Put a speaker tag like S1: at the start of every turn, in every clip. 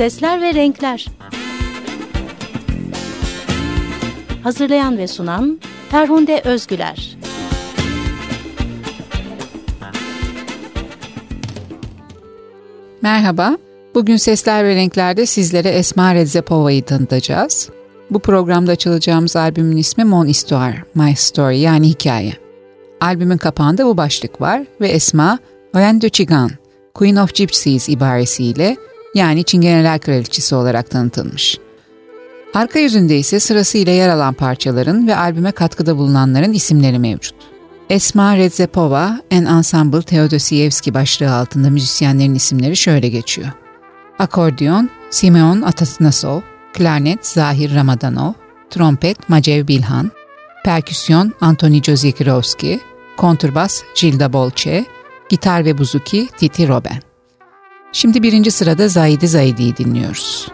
S1: Sesler ve Renkler Hazırlayan ve sunan Ferhunde Özgüler
S2: Merhaba, bugün Sesler ve Renkler'de sizlere Esma Redzepova'yı tanıtacağız. Bu programda çalacağımız albümün ismi Mon Histoire, My Story yani hikaye. Albümün kapağında bu başlık var ve Esma, Oyen de Chigan, Queen of Gypsies ibaresiyle yani Çingeneler Kraliçesi olarak tanıtılmış. Arka yüzünde ise sırasıyla yer alan parçaların ve albüme katkıda bulunanların isimleri mevcut. Esma Redzepova en Ensemble Teodosievski başlığı altında müzisyenlerin isimleri şöyle geçiyor. Akordeon Simeon Atasnasov, klarnet Zahir Ramadanov, trompet Macev Bilhan, perküsyon Antoni Jozikirovski, kontrbas Gilda Bolce, gitar ve buzuki Titi Roben. Şimdi birinci sırada Zahidi Zahidi'yi dinliyoruz.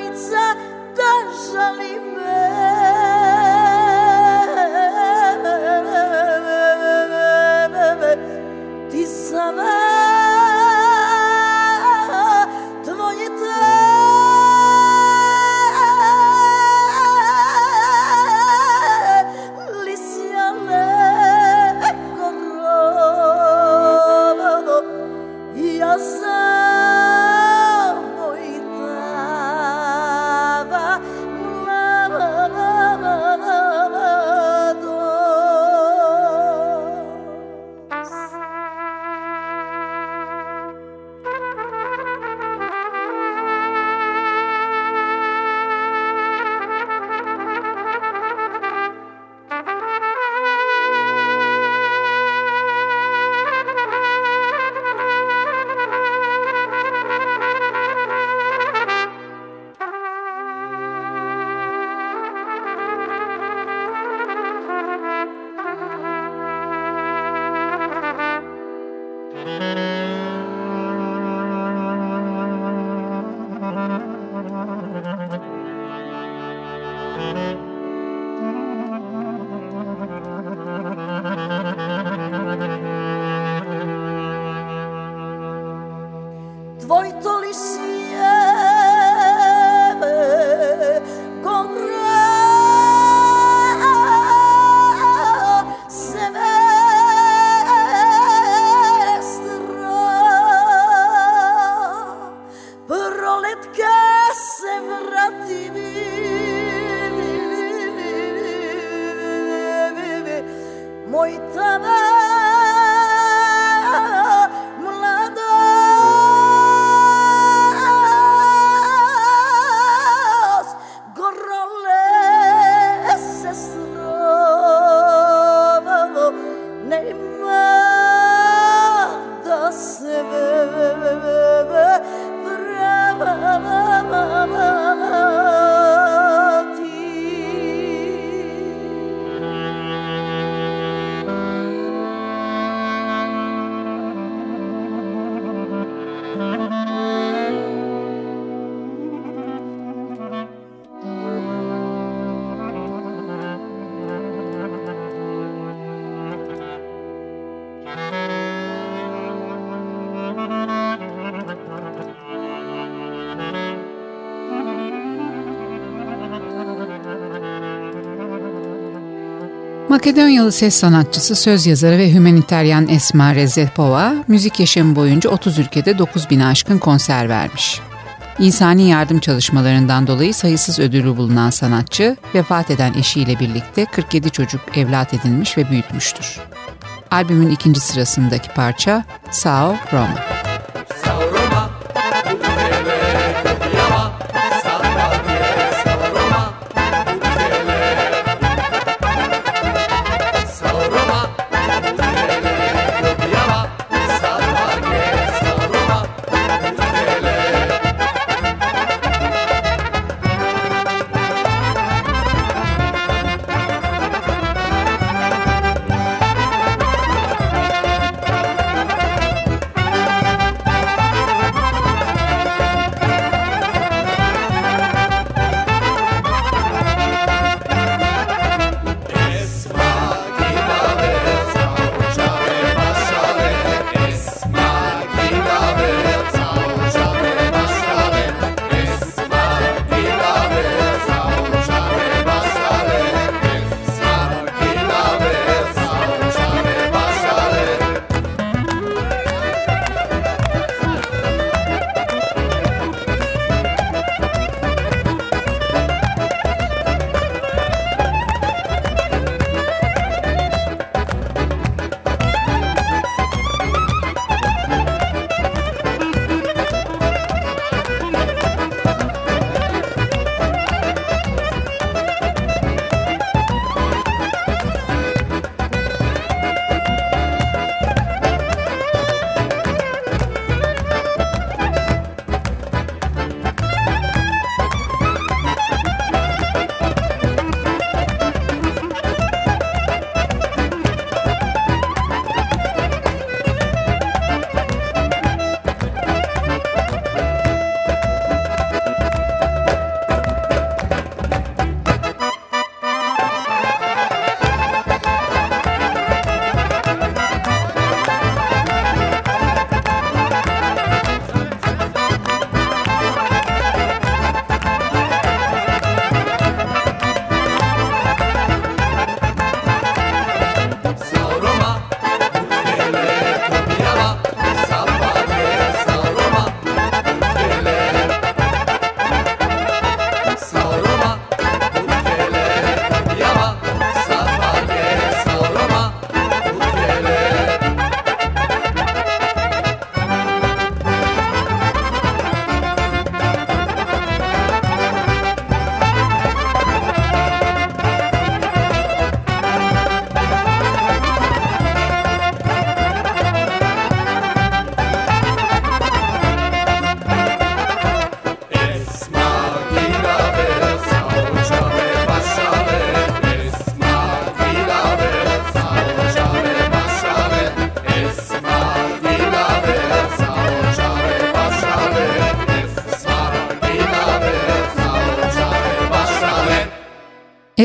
S2: It's a mi muito amor.
S3: Makedonyalı ses sanatçısı, söz yazarı ve hümaniteryan Esma Rezepova, müzik yaşamı boyunca 30 ülkede 9000 aşkın konser vermiş. İnsani yardım çalışmalarından dolayı sayısız ödülü bulunan sanatçı, vefat eden eşiyle birlikte 47 çocuk evlat edinmiş ve büyütmüştür. Albümün ikinci sırasındaki parça Sao Roma.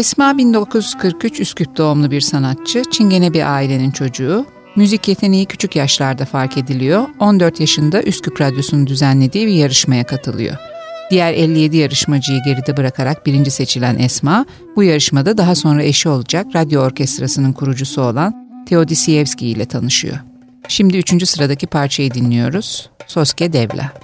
S3: Esma 1943 Üsküp doğumlu bir sanatçı, Çingene bir ailenin çocuğu. Müzik yeteneği küçük yaşlarda fark ediliyor. 14 yaşında Üsküp Radyosu'nun düzenlediği bir yarışmaya katılıyor. Diğer 57 yarışmacıyı geride bırakarak birinci seçilen Esma, bu yarışmada daha sonra eşi olacak radyo orkestrasının kurucusu olan Teodisievski ile tanışıyor. Şimdi üçüncü sıradaki parçayı dinliyoruz. Soske Devla.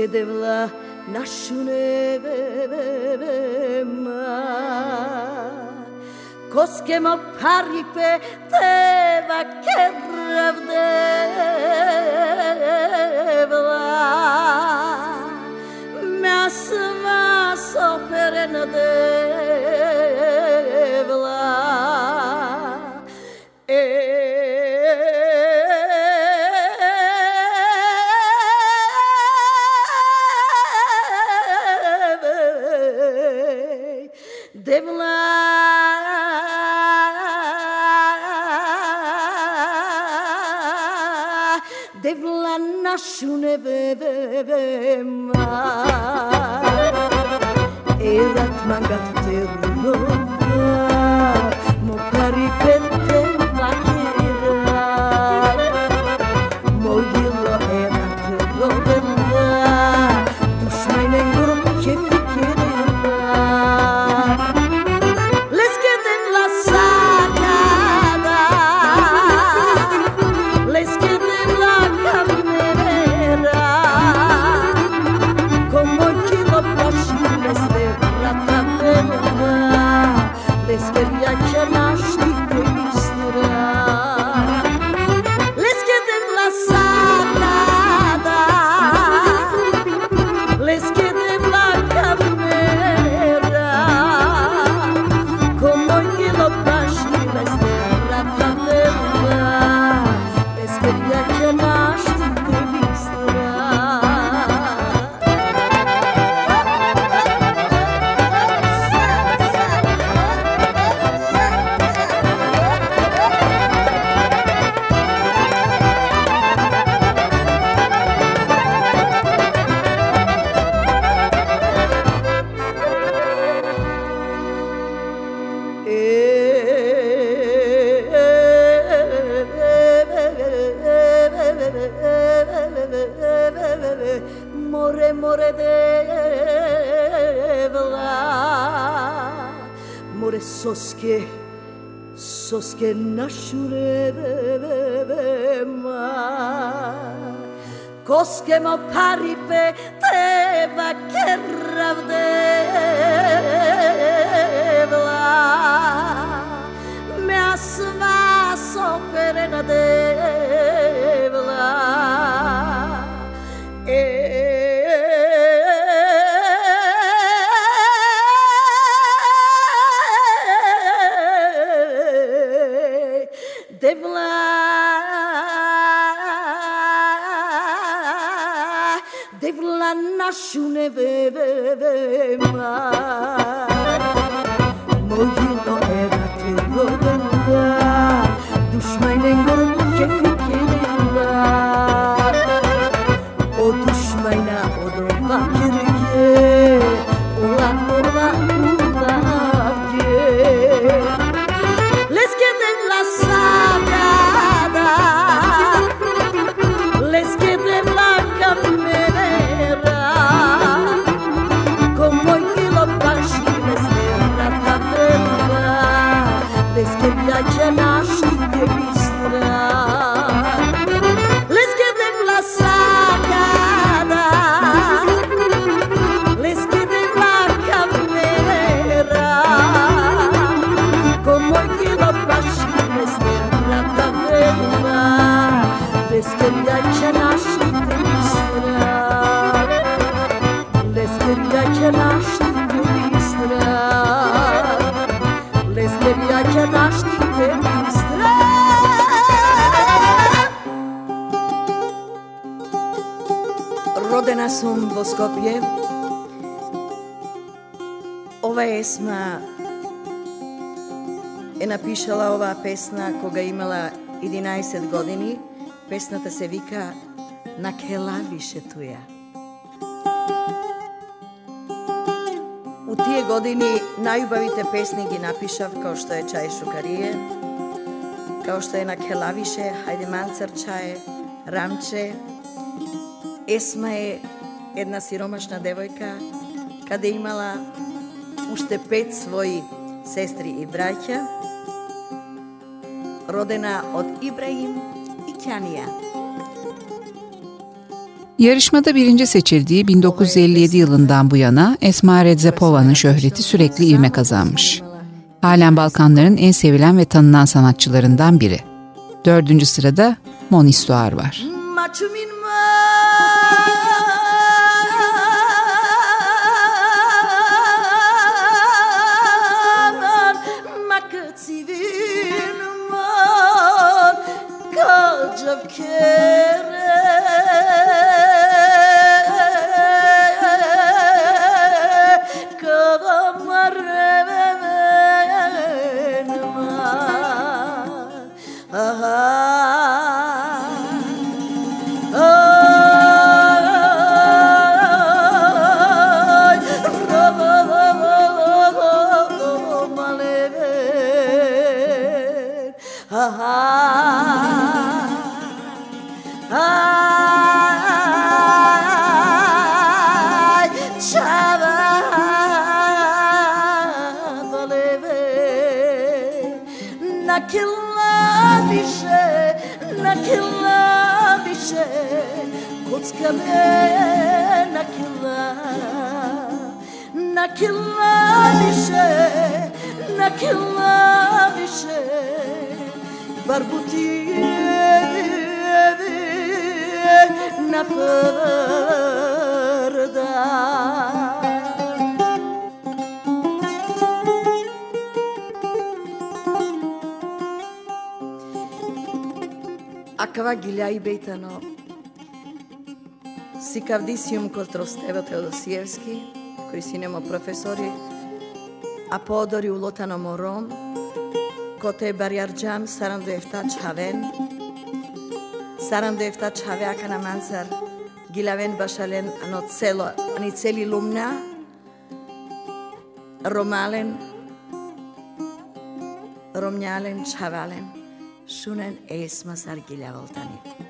S2: ќе δευλά να σουνεύεμα. Κόσκε μα πάρει πετέβα και ρευδεύμα. sosque, sosque nashurevema. Koskemo paripe teva kerravde. Gürgül'deki naşlı Kıbrıs'tıra Lezgir'deki naşlı Kıbrıs'tıra Lezgir'deki naşlı Kıbrıs'tıra Родена сум во Скопје. Ова есма е напишала оваа песна кога имала 11 години. Песната се вика На келавише туја. У тие години најубавите песни ги напишав, као што е Чај Шукарие, као што е на Келавише, Хајде Манцарчај, Рамче. Есма е една сиромашна девојка, каде имала уште пет своји сестри и браќа, родена од Ибраим.
S3: Yarışmada birinci seçildiği 1957 yılından bu yana Esma Redzepova'nın şöhreti sürekli ivme kazanmış. Halen Balkanların en sevilen ve tanınan sanatçılarından biri. Dördüncü sırada çıkıp kere Kavamlar
S2: benim. Aha. Ha ha nakillenişe, nakillenişe Barbuti evi, evi, nafardan акава гиља и бејтано. Сикав дисиум котростевот Теодосиевски, кои синема професори, аподори Лотано мором, коте барјарџам саранду ефта чавен, саранду ефта ака акана манзар, гилавен башален ано цело, ани цели лумна, ромален, ромњален, чавален, шунен есма сар гилавалтани.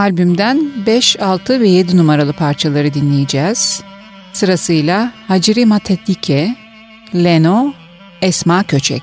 S3: Albümden 5, 6 ve 7 numaralı parçaları dinleyeceğiz. Sırasıyla Haciri Matetike, Leno, Esma Köçek.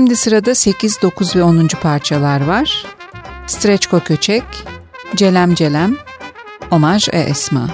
S2: Şimdi sırada 8, 9 ve 10. parçalar var. Streçko Köçek, Celem Celem, Omaj e Esma.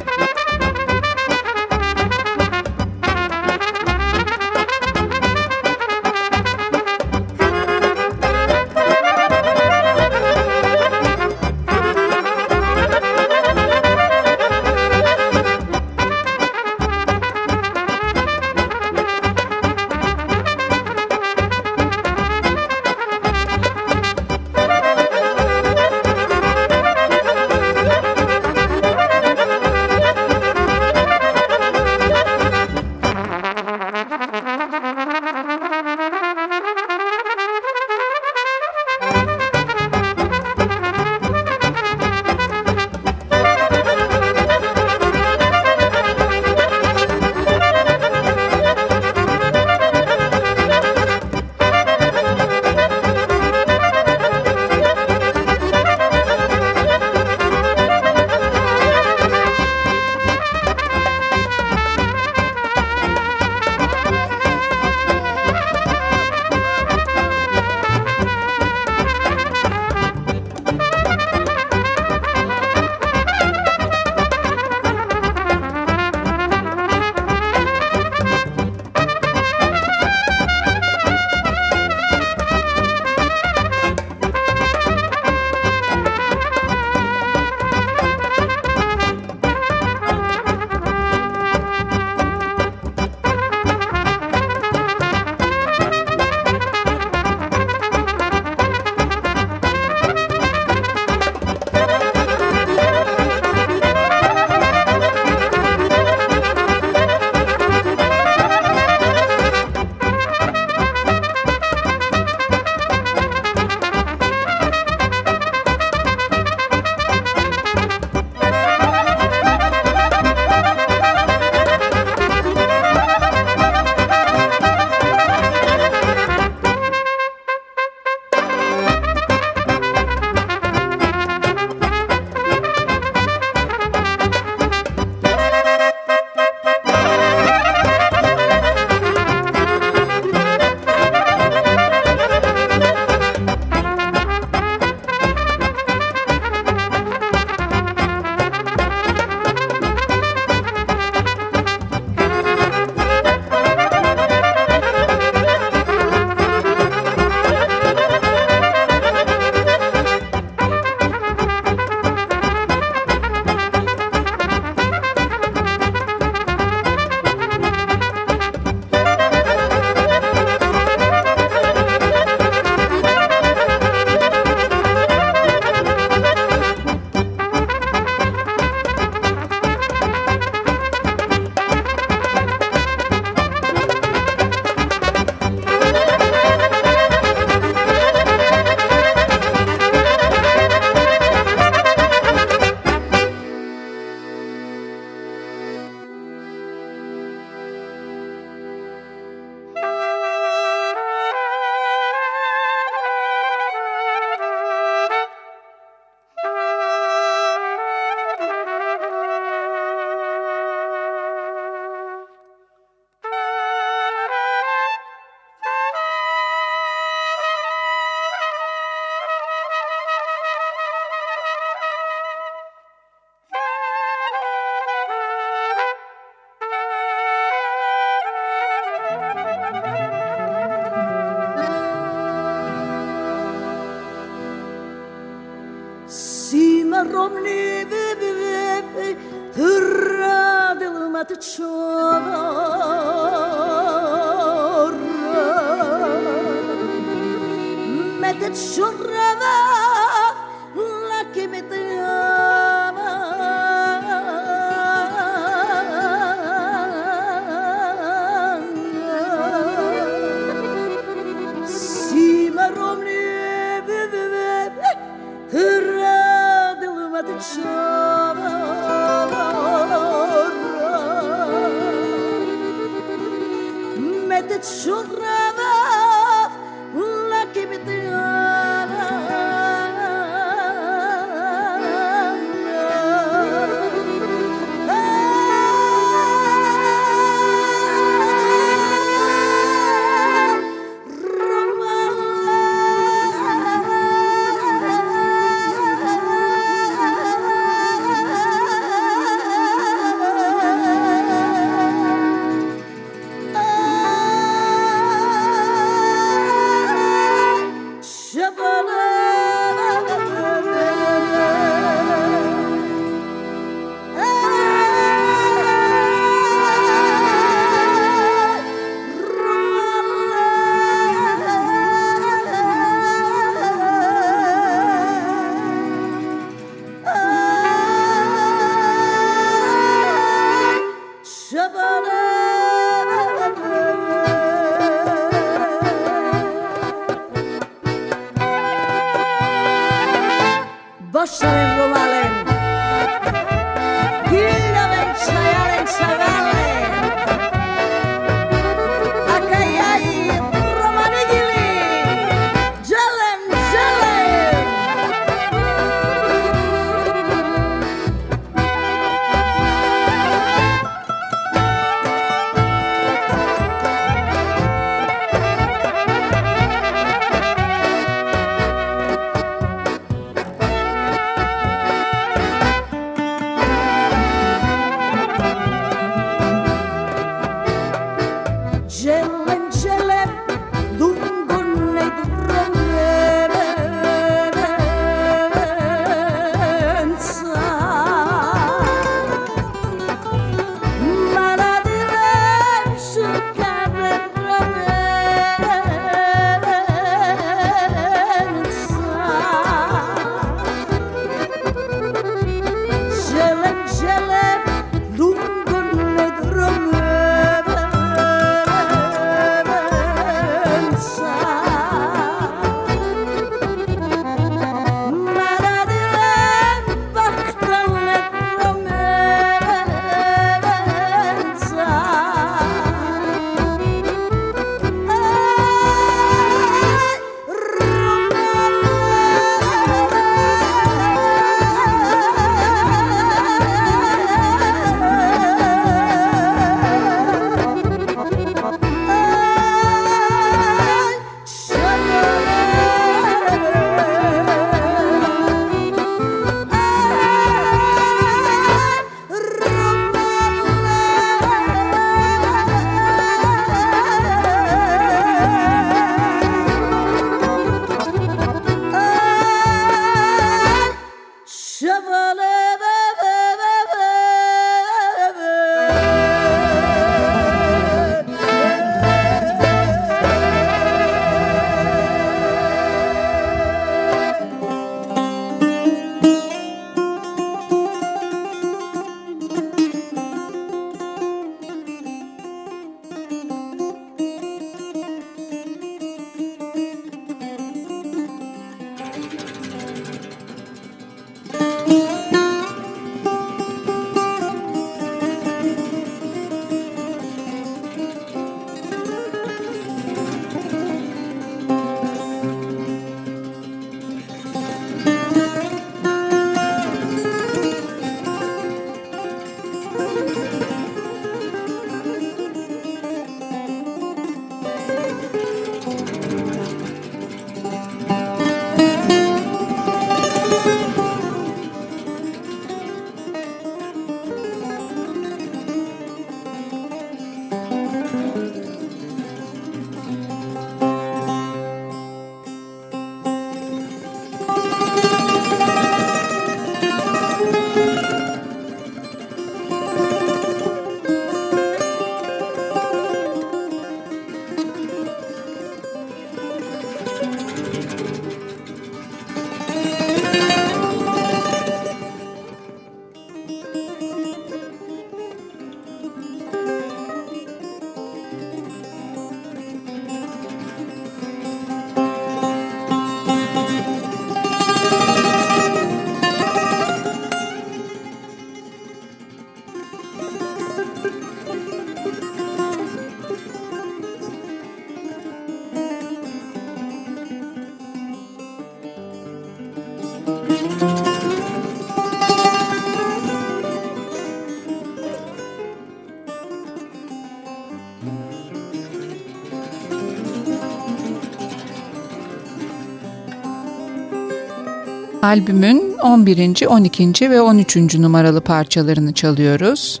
S2: Albümün 11. 12. ve 13. numaralı parçalarını çalıyoruz.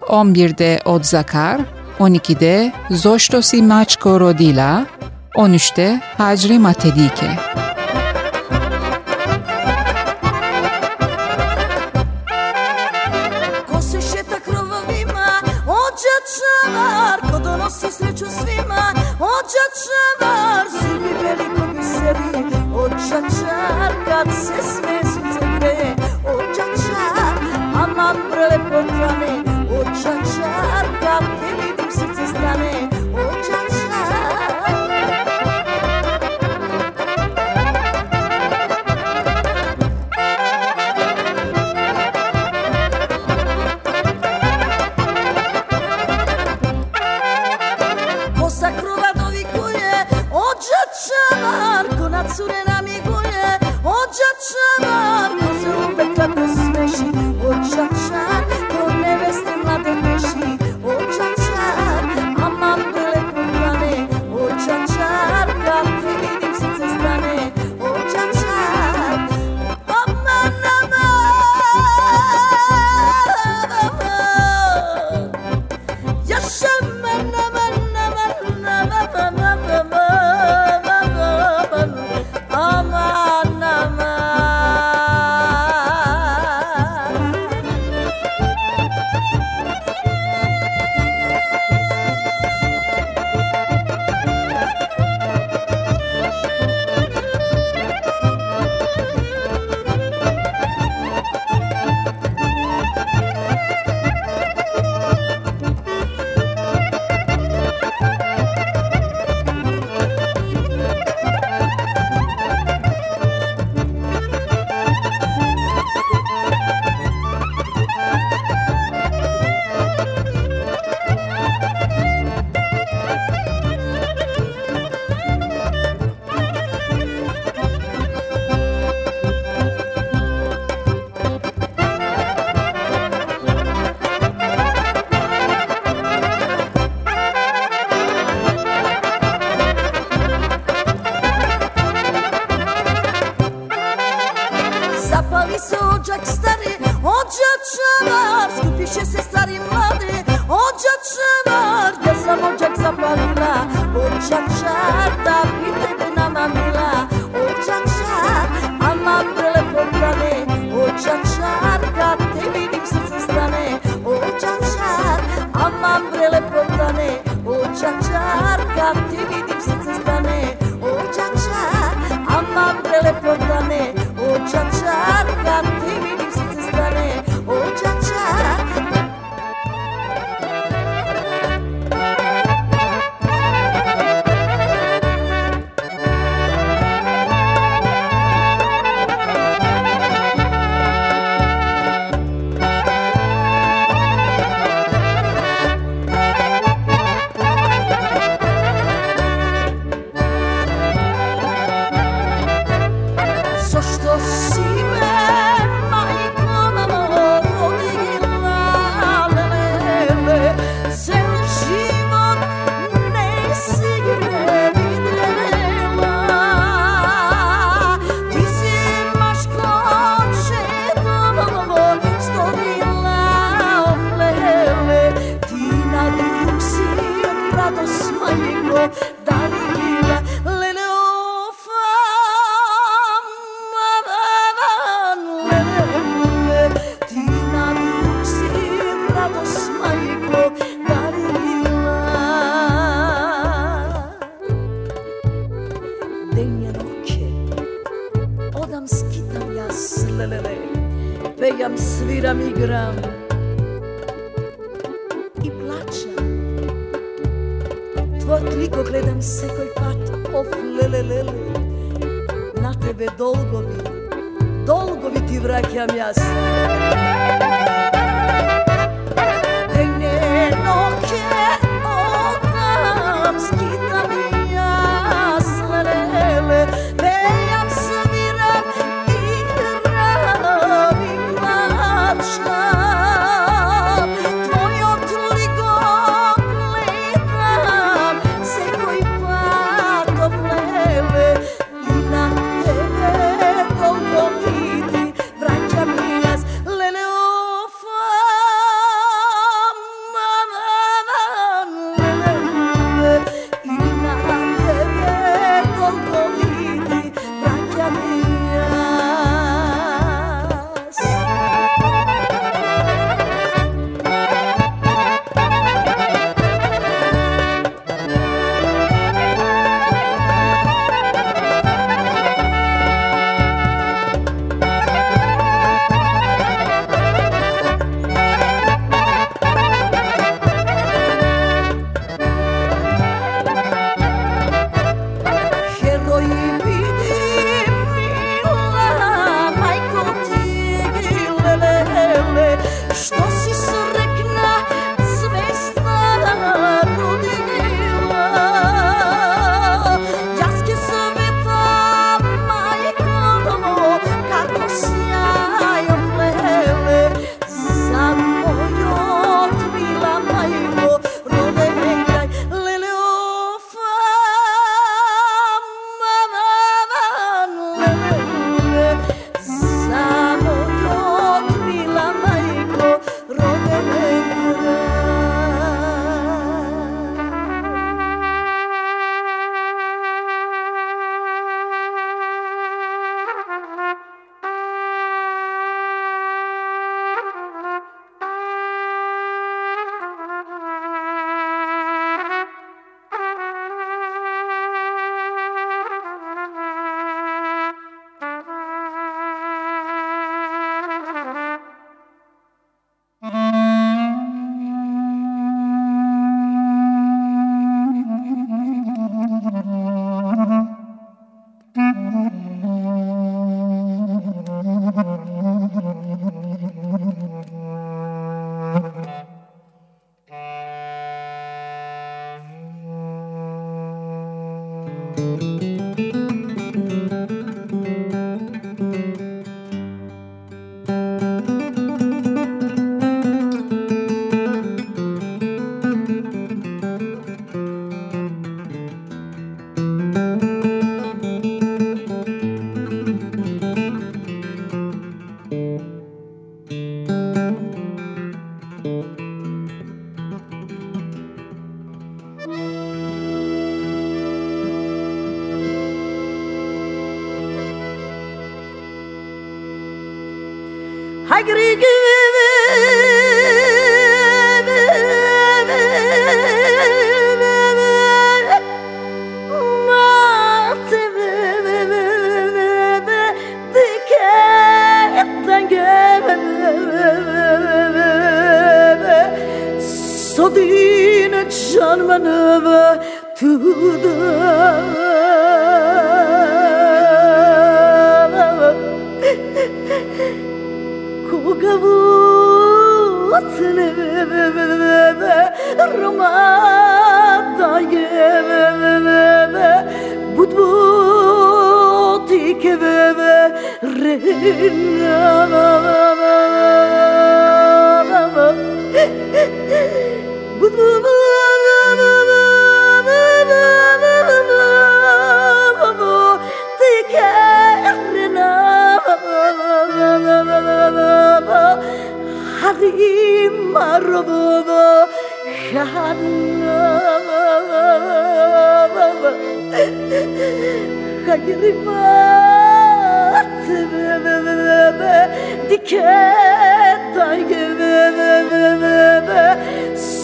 S2: 11'de Odzakar, 12'de Zoşto Simaçko Rodila, 13'te Hacri Matedike.
S4: Uçak tapi tebi nama agrigi sınırıma dayı Bud bud ikebe rinna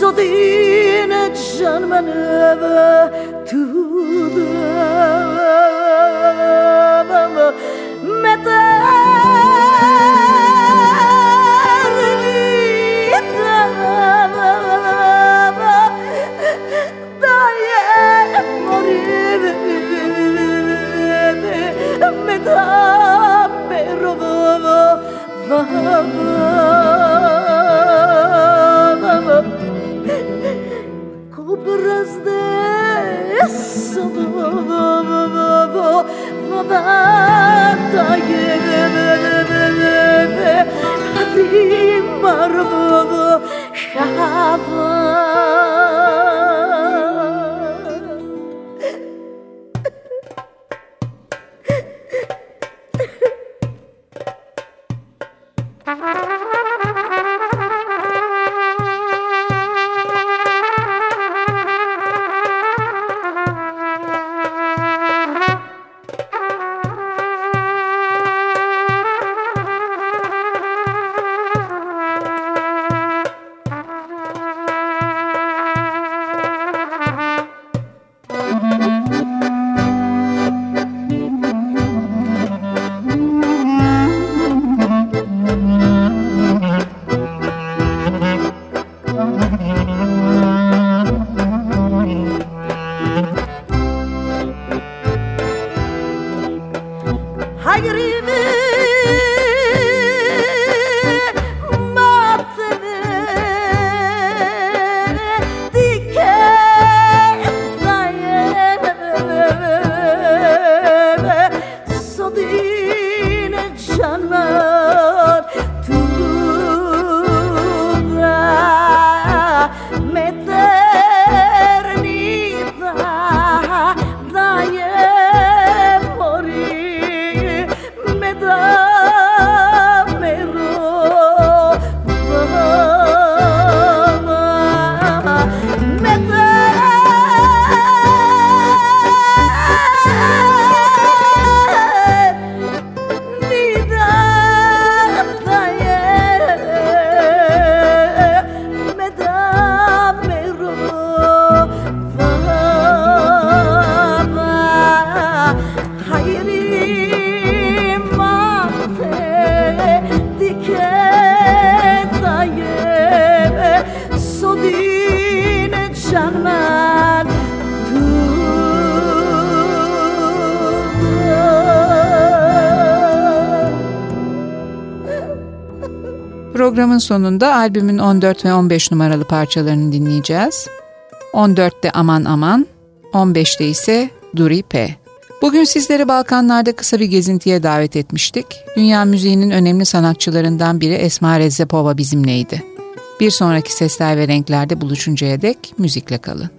S2: Sodine canmanı tuğla Mete Harim var bu şahı
S3: Programın sonunda albümün 14 ve 15 numaralı parçalarını dinleyeceğiz. 14'te Aman Aman, 15'te ise Duri P. Bugün sizleri Balkanlarda kısa bir gezintiye davet etmiştik. Dünya müziğinin önemli sanatçılarından biri Esma Rezzepova bizimleydi. Bir sonraki sesler ve renklerde buluşuncaya dek müzikle kalın.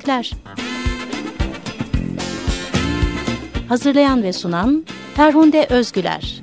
S1: Renkler Hazırlayan ve sunan Ferhunde Özgüler